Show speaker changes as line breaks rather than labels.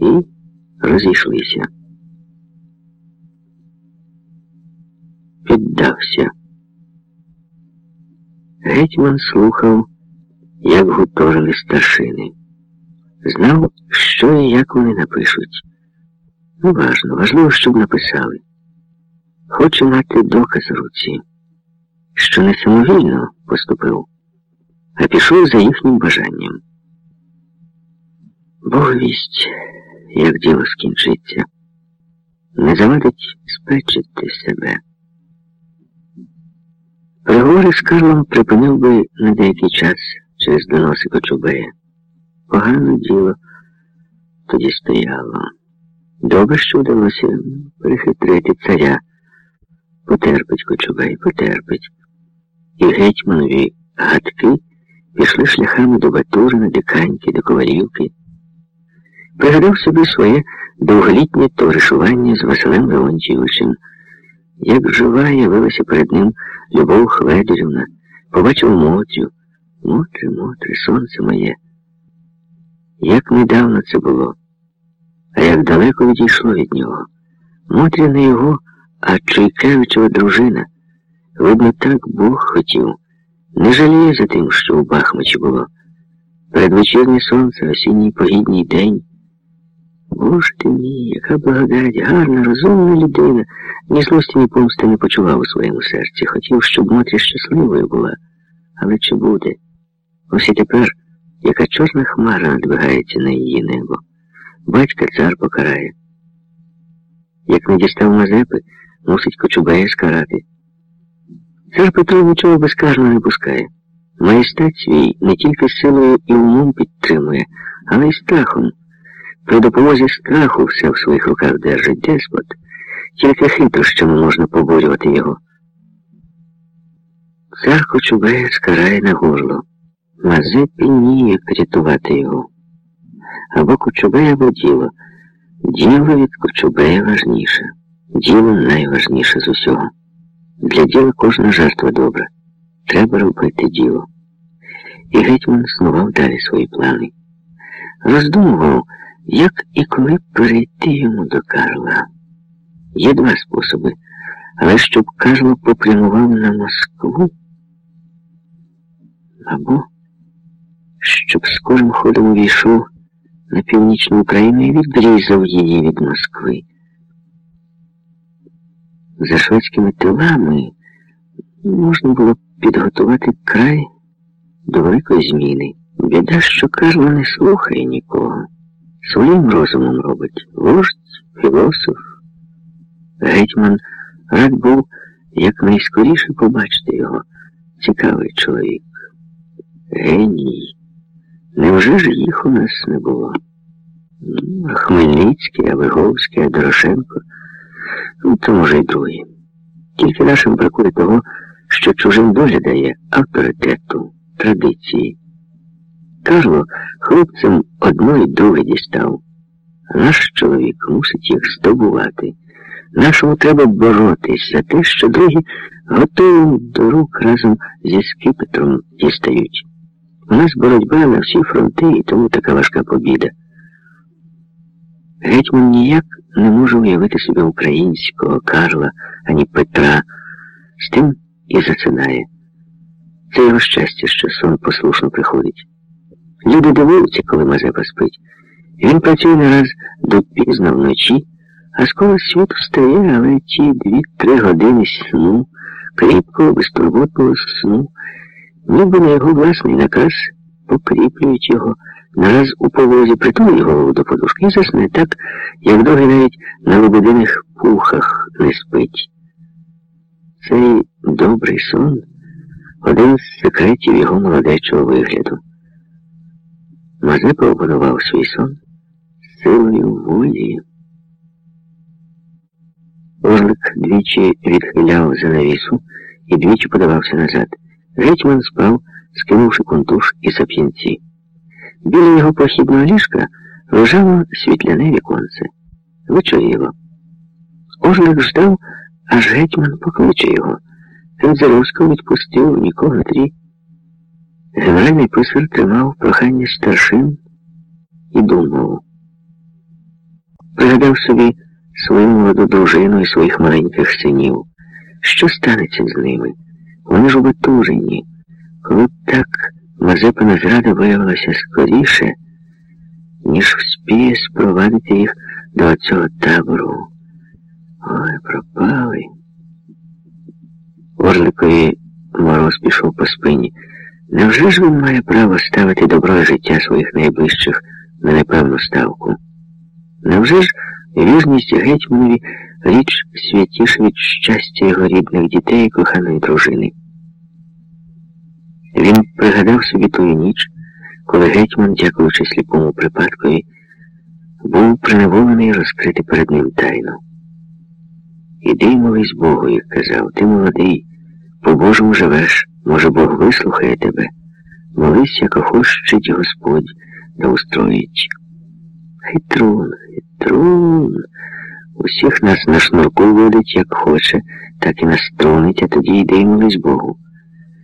і розійшлися. Піддався. Гетьман слухав, як гуторили старшини. Знав, що і як вони напишуть. Ну, важно, важливо, щоб написали. Хоче мати доказ в руці, що не самовільно поступив, а пішов за їхнім бажанням. Бог вість, як діло скінчиться, не завадить спечити себе. Переговори з Карлом припинив би на деякий час через доноси Кочубея. Погане діло тоді стояло. Добре, що вдалося перехитрити царя. Потерпить Кочубей, потерпить. І гетьманові гадки пішли шляхами до Батурина, до Каньки, до Ковалівки. Пригадав собі своє довголітнє товаришування з Василем Леонтійовичем. Як жива явилася перед ним Любов Хведерівна, побачив Мотрю. Мотре, Мотре, сонце моє. Як недавно це було, а як далеко відійшло від нього. Мотря не його, а Чуйкевичева дружина. Видно, так Бог хотів. Не жаліє за тим, що у Бахмачі було. Передвечірнє сонце, осінній погідній день. Боже ти мій, яка благодать, гарна, розумна людина. Ні злості, ні помсти не почував у своєму серці. Хотів, щоб Мотря щасливою була. Але чи буде? Ось і тепер, яка чорна хмара надвигається на її небо. Батька цар покарає. Як не дістав Мазепи, мусить Кочубея скарати. Цар Петро нічого безкарно не пускає. Маєстат свій не тільки силою і умом підтримує, але й страхом. При допомозі страху все в своїх руках держить деспот. Тільки хитрощами можна поборювати його. Цар Кочубея скарає на горло. Мазепі ніяк рятувати його. Або Кочубея, або діло. Діло від Кочубея важніше. Діло найважніше з усього. Для діла кожна жертва добра. Треба робити діло. І гетьман снував далі свої плани. Роздумував, як і коли перейти йому до Карла. Є два способи, але щоб Карло попрямував на Москву, або щоб скорим ходом увійшов на північну Україну і відрізав її від Москви. За шведськими тилами можна було підготувати край до великої зміни. Біда, що Карло не слухає нікого. Своїм розумом робить вождь, філософ. Гетьман рад був якнайскоріше побачити його. Цікавий чоловік. Геній. Невже ж їх у нас не було? А Хмельницький, а Виговський, а Дорошенко. Ну, то може й другі. Тільки нашим бракує того, що чужим доля дає авторитету, традиції. Карло хлопцям одно і дістав. Наш чоловік мусить їх здобувати. Нашому треба боротись за те, що другі готові до рук разом зі скипетром дістають. У нас боротьба на всі фронти, і тому така важка побіда. Гетьман ніяк не може уявити собі українського Карла, ані Петра, з тим і зацинає. Це його щастя, що сон послушно приходить. Люди дивуються, коли Мазепа спить. Він працює не раз до вночі, а скоро світ встає, але ті дві-три години сну, кріпкого, безтурботного сну, ніби на його власний наказ покріплюють його, нараз у повозі притули голову до подушки і засне так, як довгий навіть на лебединих пухах не спить. Цей добрий сон один з секретів його молодечого вигляду. Мазепа опанував свій сон силою волі. Орлик двічі відхиляв занавісу і двічі подавався назад. Гетьман спав, скинувши кунтуш і сап'янці. Біля його похідного ліжка лежало світляне віконце. Вечоріло. Орлик ждав, аж гетьман покличе його. Кензеровського відпустив нікого трі. Генеральний писар тримав прохання старшин і думав. пригадав собі свою молоду дружину і своїх маленьких синів. Що станеться з ними? Вони ж обетужені. Коли б так Мазепина зрада виявилася скоріше, ніж вспіє спровадити їх до цього табору. Ой, пропали. Орликові мороз пішов по спині. Невже ж він має право ставити добро життя своїх найближчих на непевну ставку? Невже ж вірність гетьманові річ святіша від щастя його рідних дітей і коханої дружини? Він пригадав собі тую ніч, коли гетьман, дякуючи сліпому припадкові, був приневолений розкрити перед ним тайну. Іди молись Богу, як казав, ти молодий, по-божому живеш, може Бог вислухає тебе. Молись, як охощить Господь, да устроїть. Хитрун, хитрун. Усіх нас на шнурку водить, як хоче, так і настронить, а тоді йди й молись Богу.